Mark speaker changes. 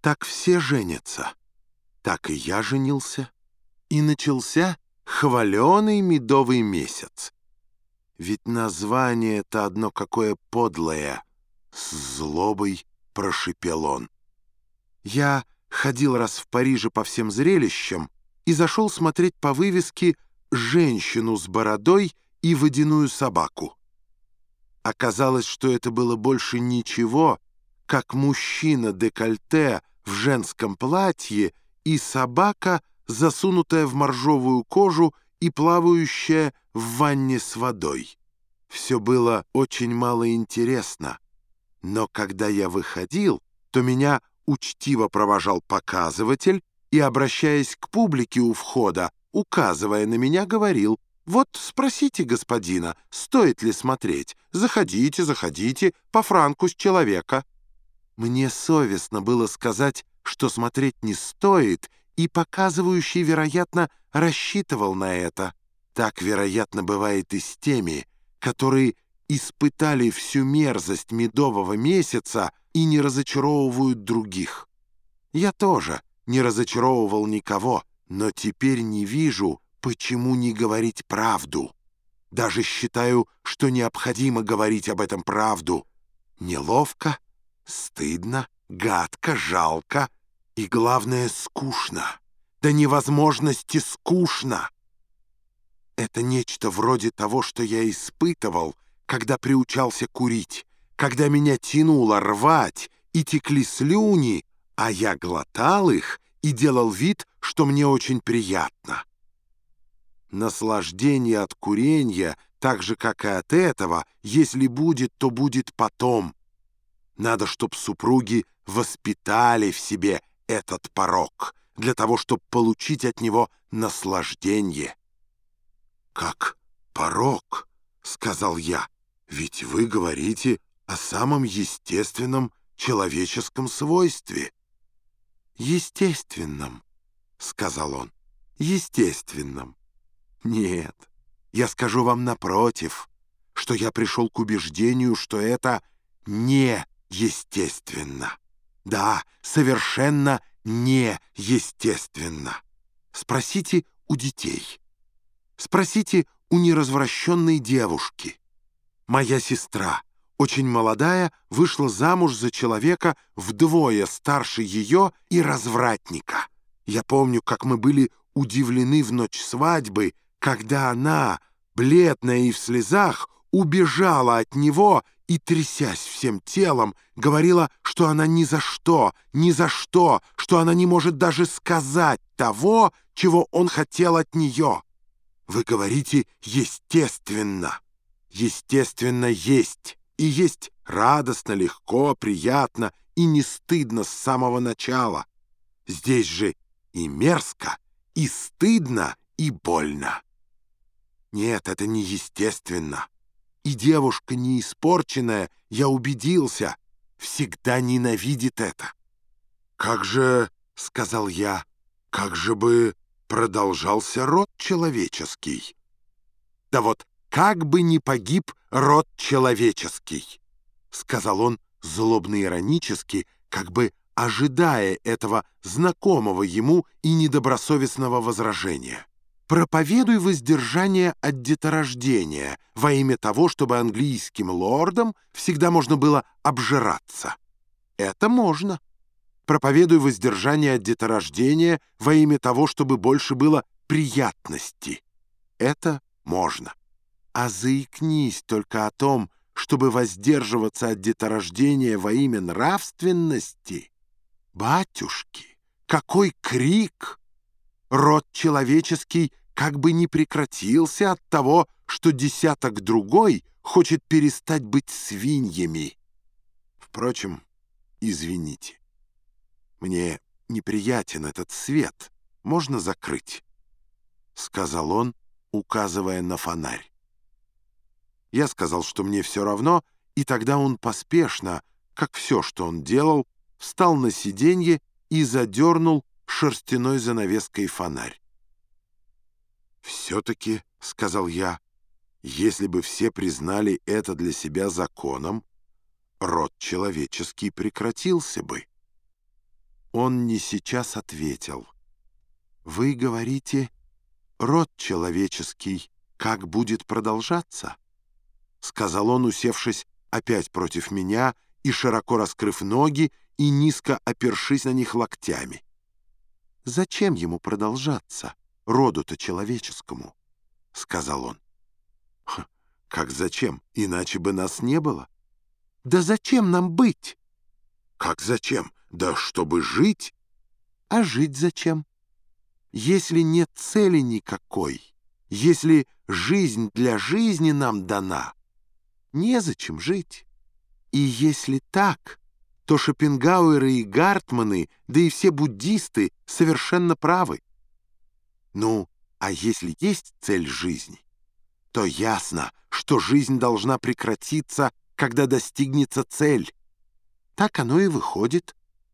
Speaker 1: Так все женятся. Так и я женился. И начался хваленый медовый месяц. Ведь название-то одно какое подлое. С злобой прошипел он. Я ходил раз в Париже по всем зрелищам и зашел смотреть по вывеске «Женщину с бородой и водяную собаку». Оказалось, что это было больше ничего, как мужчина-декольте в женском платье и собака, засунутая в моржовую кожу и плавающая в ванне с водой. Все было очень мало интересно, но когда я выходил, то меня учтиво провожал показыватель и, обращаясь к публике у входа, указывая на меня, говорил «Вот спросите господина, стоит ли смотреть? Заходите, заходите, по франку с человека». Мне совестно было сказать, что смотреть не стоит, и показывающий, вероятно, рассчитывал на это. Так, вероятно, бывает и с теми, которые испытали всю мерзость медового месяца и не разочаровывают других. Я тоже не разочаровывал никого, но теперь не вижу, почему не говорить правду. Даже считаю, что необходимо говорить об этом правду. Неловко, стыдно, гадко, жалко и, главное, скучно. До невозможности скучно. Это нечто вроде того, что я испытывал, когда приучался курить, когда меня тянуло рвать и текли слюни, а я глотал их и делал вид, что мне очень приятно. Наслаждение от курения, так же, как и от этого, если будет, то будет потом. Надо, чтоб супруги воспитали в себе этот порог, для того, чтобы получить от него наслаждение. «Как порог?» — сказал я. «Ведь вы говорите о самом естественном человеческом свойстве». «Естественном», — сказал он, — «естественном». Нет, я скажу вам напротив, что я пришел к убеждению, что это неестественно. Да, совершенно неестественно. Спросите у детей. Спросите у неразвращенной девушки. Моя сестра, очень молодая, вышла замуж за человека вдвое старше ее и развратника. Я помню, как мы были удивлены в ночь свадьбы, когда она, бледная и в слезах, убежала от него и, трясясь всем телом, говорила, что она ни за что, ни за что, что она не может даже сказать того, чего он хотел от нее. Вы говорите «естественно». Естественно, есть. И есть радостно, легко, приятно и не стыдно с самого начала. Здесь же и мерзко, и стыдно, и больно. Нет, это неестественно. И девушка не испорченная, я убедился, всегда ненавидит это. «Как же, — сказал я, — как же бы продолжался род человеческий?» «Да вот как бы ни погиб род человеческий», — сказал он злобно-иронически, как бы ожидая этого знакомого ему и недобросовестного возражения. «Проповедуй воздержание от деторождения во имя того, чтобы английским лордам всегда можно было обжираться. Это можно. Проповедуй воздержание от деторождения во имя того, чтобы больше было приятности. Это можно а заикнись только о том, чтобы воздерживаться от деторождения во имя нравственности. Батюшки, какой крик! Род человеческий как бы не прекратился от того, что десяток другой хочет перестать быть свиньями. Впрочем, извините, мне неприятен этот свет, можно закрыть, — сказал он, указывая на фонарь. Я сказал, что мне все равно, и тогда он поспешно, как все, что он делал, встал на сиденье и задернул шерстяной занавеской фонарь. «Все-таки», — сказал я, — «если бы все признали это для себя законом, род человеческий прекратился бы». Он не сейчас ответил. «Вы говорите, род человеческий как будет продолжаться?» Сказал он, усевшись опять против меня и широко раскрыв ноги и низко опершись на них локтями. «Зачем ему продолжаться, роду-то человеческому?» — сказал он. «Как зачем? Иначе бы нас не было». «Да зачем нам быть?» «Как зачем? Да чтобы жить». «А жить зачем? Если нет цели никакой, если жизнь для жизни нам дана, незачем жить. И если так, то Шопенгауэры и Гартманы, да и все буддисты совершенно правы. Ну, а если есть цель жизни, то ясно, что жизнь должна прекратиться, когда достигнется цель. Так оно и выходит.